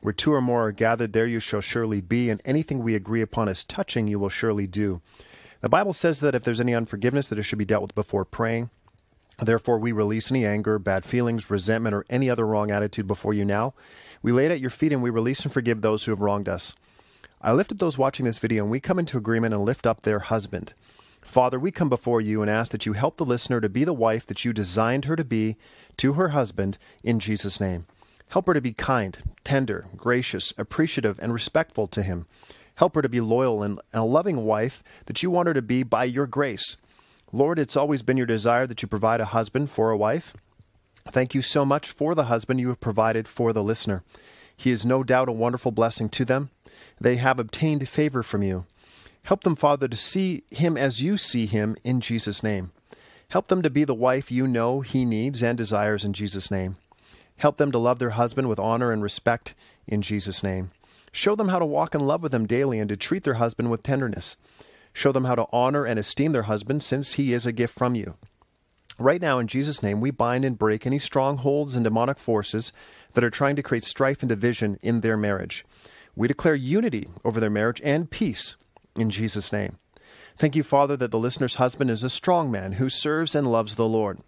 Where two or more are gathered, there you shall surely be, and anything we agree upon as touching you will surely do. The Bible says that if there's any unforgiveness, that it should be dealt with before praying. Therefore, we release any anger, bad feelings, resentment, or any other wrong attitude before you now. We lay it at your feet and we release and forgive those who have wronged us. I lift up those watching this video and we come into agreement and lift up their husband. Father, we come before you and ask that you help the listener to be the wife that you designed her to be to her husband in Jesus' name. Help her to be kind, tender, gracious, appreciative, and respectful to him. Help her to be loyal and a loving wife that you want her to be by your grace. Lord, it's always been your desire that you provide a husband for a wife. Thank you so much for the husband you have provided for the listener. He is no doubt a wonderful blessing to them. They have obtained favor from you. Help them, Father, to see him as you see him in Jesus' name. Help them to be the wife you know he needs and desires in Jesus' name. Help them to love their husband with honor and respect in Jesus' name. Show them how to walk in love with him daily and to treat their husband with tenderness. Show them how to honor and esteem their husband since he is a gift from you. Right now, in Jesus' name, we bind and break any strongholds and demonic forces that are trying to create strife and division in their marriage. We declare unity over their marriage and peace in Jesus' name. Thank you, Father, that the listener's husband is a strong man who serves and loves the Lord.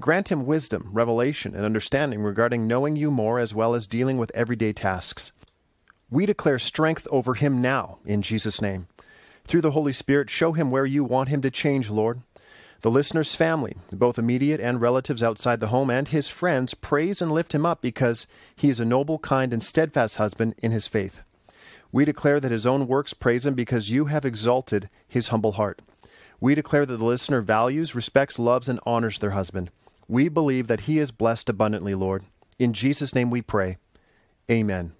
Grant him wisdom, revelation, and understanding regarding knowing you more as well as dealing with everyday tasks. We declare strength over him now, in Jesus' name. Through the Holy Spirit, show him where you want him to change, Lord. The listener's family, both immediate and relatives outside the home, and his friends praise and lift him up because he is a noble, kind, and steadfast husband in his faith. We declare that his own works praise him because you have exalted his humble heart. We declare that the listener values, respects, loves, and honors their husband. We believe that he is blessed abundantly, Lord. In Jesus' name we pray. Amen.